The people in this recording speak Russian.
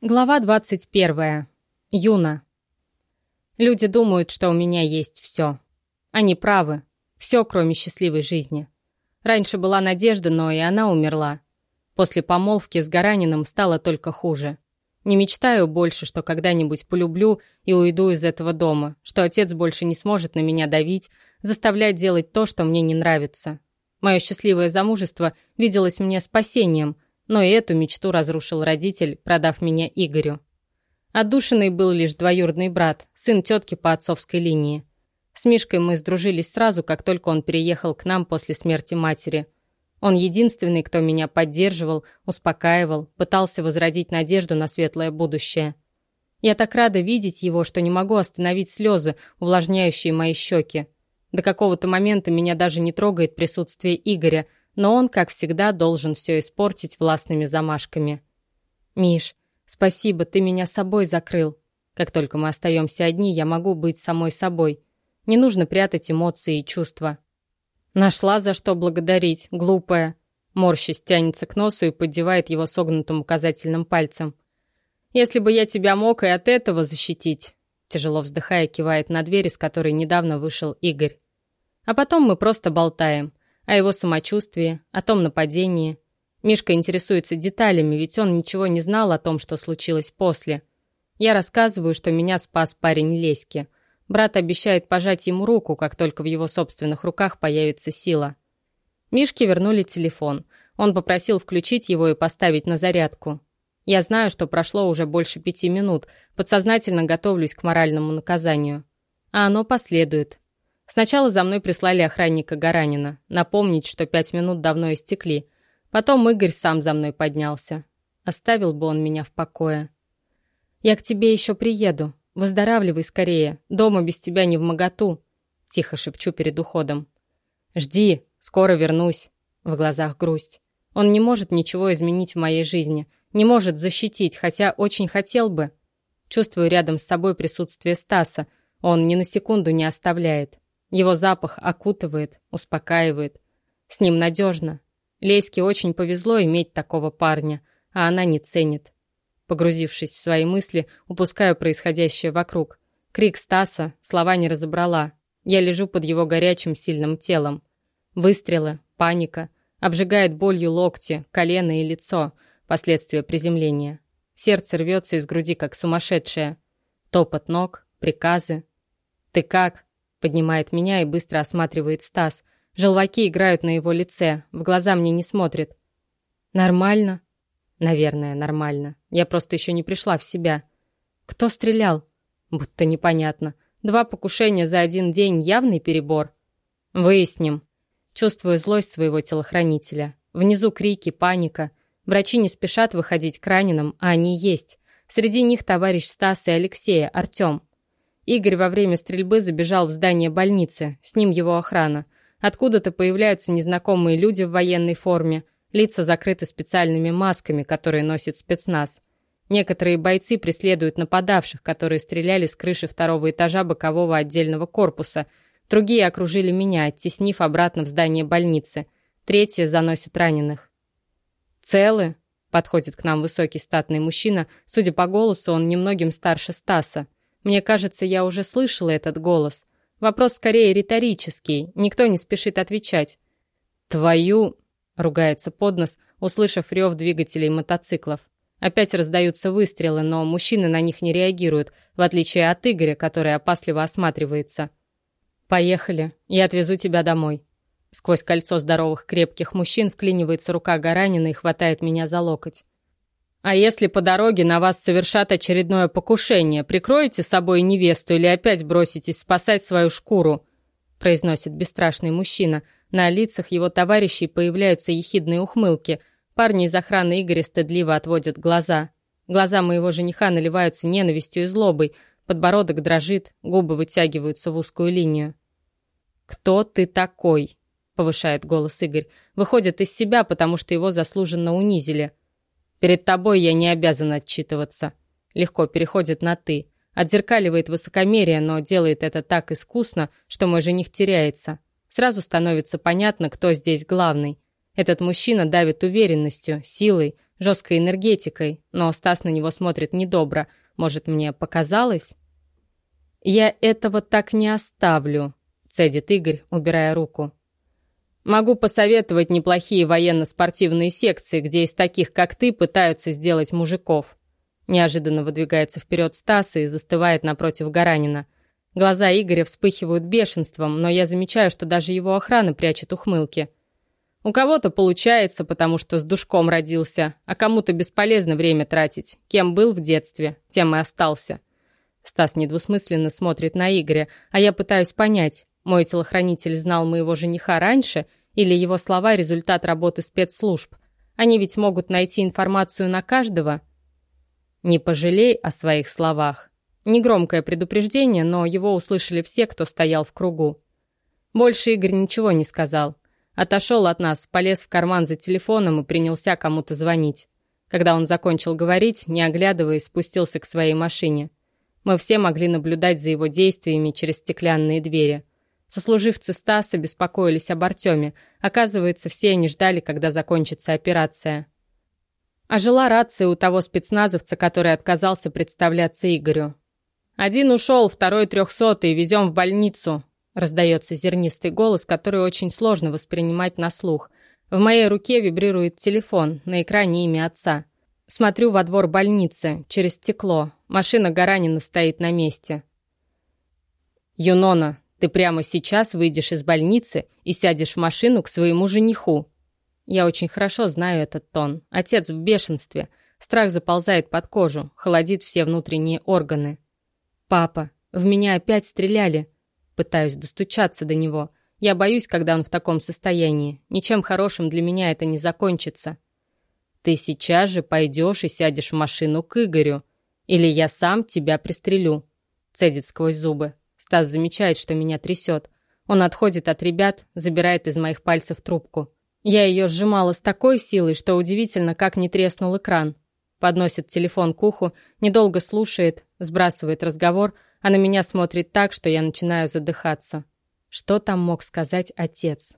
Глава 21. Юна. Люди думают, что у меня есть все. Они правы. Все, кроме счастливой жизни. Раньше была надежда, но и она умерла. После помолвки с Гараниным стало только хуже. Не мечтаю больше, что когда-нибудь полюблю и уйду из этого дома, что отец больше не сможет на меня давить, заставлять делать то, что мне не нравится. Мое счастливое замужество виделось мне спасением – но и эту мечту разрушил родитель, продав меня Игорю. Отдушиной был лишь двоюродный брат, сын тетки по отцовской линии. С Мишкой мы сдружились сразу, как только он переехал к нам после смерти матери. Он единственный, кто меня поддерживал, успокаивал, пытался возродить надежду на светлое будущее. Я так рада видеть его, что не могу остановить слезы, увлажняющие мои щеки. До какого-то момента меня даже не трогает присутствие Игоря – но он, как всегда, должен все испортить властными замашками. «Миш, спасибо, ты меня собой закрыл. Как только мы остаемся одни, я могу быть самой собой. Не нужно прятать эмоции и чувства». «Нашла за что благодарить, глупая». Морщись тянется к носу и поддевает его согнутым указательным пальцем. «Если бы я тебя мог и от этого защитить», тяжело вздыхая, кивает на дверь, из которой недавно вышел Игорь. А потом мы просто болтаем о его самочувствии, о том нападении. Мишка интересуется деталями, ведь он ничего не знал о том, что случилось после. Я рассказываю, что меня спас парень Леськи. Брат обещает пожать ему руку, как только в его собственных руках появится сила. Мишке вернули телефон. Он попросил включить его и поставить на зарядку. Я знаю, что прошло уже больше пяти минут, подсознательно готовлюсь к моральному наказанию. А оно последует. Сначала за мной прислали охранника Гаранина, напомнить, что пять минут давно истекли. Потом Игорь сам за мной поднялся. Оставил бы он меня в покое. «Я к тебе еще приеду. Выздоравливай скорее. Дома без тебя не в моготу», — тихо шепчу перед уходом. «Жди, скоро вернусь». В глазах грусть. Он не может ничего изменить в моей жизни, не может защитить, хотя очень хотел бы. Чувствую рядом с собой присутствие Стаса, он ни на секунду не оставляет. Его запах окутывает, успокаивает. С ним надежно. Лейске очень повезло иметь такого парня, а она не ценит. Погрузившись в свои мысли, упускаю происходящее вокруг. Крик Стаса, слова не разобрала. Я лежу под его горячим сильным телом. Выстрелы, паника, обжигает болью локти, колено и лицо, последствия приземления. Сердце рвется из груди, как сумасшедшее. Топот ног, приказы. «Ты как?» Поднимает меня и быстро осматривает Стас. Желваки играют на его лице, в глаза мне не смотрит. «Нормально?» «Наверное, нормально. Я просто еще не пришла в себя». «Кто стрелял?» «Будто непонятно. Два покушения за один день — явный перебор». «Выясним». Чувствую злость своего телохранителя. Внизу крики, паника. Врачи не спешат выходить к раненым, а они есть. Среди них товарищ Стас и Алексея, Артем. Игорь во время стрельбы забежал в здание больницы, с ним его охрана. Откуда-то появляются незнакомые люди в военной форме, лица закрыты специальными масками, которые носит спецназ. Некоторые бойцы преследуют нападавших, которые стреляли с крыши второго этажа бокового отдельного корпуса. Другие окружили меня, оттеснив обратно в здание больницы. Третьи заносят раненых. «Целы?» — подходит к нам высокий статный мужчина. Судя по голосу, он немногим старше Стаса. Мне кажется, я уже слышала этот голос. Вопрос скорее риторический, никто не спешит отвечать. «Твою...» — ругается поднос, услышав рев двигателей мотоциклов. Опять раздаются выстрелы, но мужчины на них не реагируют, в отличие от Игоря, который опасливо осматривается. «Поехали, я отвезу тебя домой». Сквозь кольцо здоровых крепких мужчин вклинивается рука Гаранина и хватает меня за локоть. А если по дороге на вас совершат очередное покушение, прикроете собой невесту или опять броситесь спасать свою шкуру?» произносит бесстрашный мужчина. На лицах его товарищей появляются ехидные ухмылки. Парни из охраны Игоря стыдливо отводят глаза. Глаза моего жениха наливаются ненавистью и злобой. Подбородок дрожит, губы вытягиваются в узкую линию. «Кто ты такой?» — повышает голос Игорь. Выходит из себя, потому что его заслуженно унизили. Перед тобой я не обязан отчитываться. Легко переходит на «ты». Отзеркаливает высокомерие, но делает это так искусно, что мой жених теряется. Сразу становится понятно, кто здесь главный. Этот мужчина давит уверенностью, силой, жесткой энергетикой, но Стас на него смотрит недобро. Может, мне показалось? «Я этого так не оставлю», — цедит Игорь, убирая руку. «Могу посоветовать неплохие военно-спортивные секции, где из таких, как ты, пытаются сделать мужиков». Неожиданно выдвигается вперед Стас и застывает напротив Гаранина. Глаза Игоря вспыхивают бешенством, но я замечаю, что даже его охрана прячет ухмылки. У кого-то получается, потому что с душком родился, а кому-то бесполезно время тратить. Кем был в детстве, тем и остался. Стас недвусмысленно смотрит на Игоря, а я пытаюсь понять, мой телохранитель знал моего жениха раньше или его слова — результат работы спецслужб. Они ведь могут найти информацию на каждого. Не пожалей о своих словах. Негромкое предупреждение, но его услышали все, кто стоял в кругу. Больше Игорь ничего не сказал. Отошел от нас, полез в карман за телефоном и принялся кому-то звонить. Когда он закончил говорить, не оглядываясь, спустился к своей машине. Мы все могли наблюдать за его действиями через стеклянные двери. Сослуживцы Стаса беспокоились об Артеме. Оказывается, все они ждали, когда закончится операция. А жила рация у того спецназовца, который отказался представляться Игорю. «Один ушел, второй трехсотый, везем в больницу», Раздается зернистый голос, который очень сложно воспринимать на слух. В моей руке вибрирует телефон, на экране имя отца. Смотрю во двор больницы, через стекло. Машина Гаранина стоит на месте. «Юнона, ты прямо сейчас выйдешь из больницы и сядешь в машину к своему жениху». Я очень хорошо знаю этот тон. Отец в бешенстве. Страх заползает под кожу, холодит все внутренние органы. «Папа, в меня опять стреляли. Пытаюсь достучаться до него. Я боюсь, когда он в таком состоянии. Ничем хорошим для меня это не закончится. Ты сейчас же пойдешь и сядешь в машину к Игорю. Или я сам тебя пристрелю. Цедит сквозь зубы. Стас замечает, что меня трясет. Он отходит от ребят, забирает из моих пальцев трубку. Я ее сжимала с такой силой, что удивительно, как не треснул экран. Подносит телефон к уху, недолго слушает, сбрасывает разговор — а на меня смотрит так, что я начинаю задыхаться. Что там мог сказать отец?